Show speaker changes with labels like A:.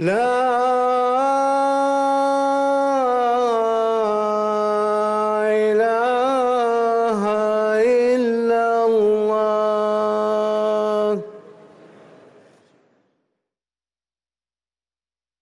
A: لا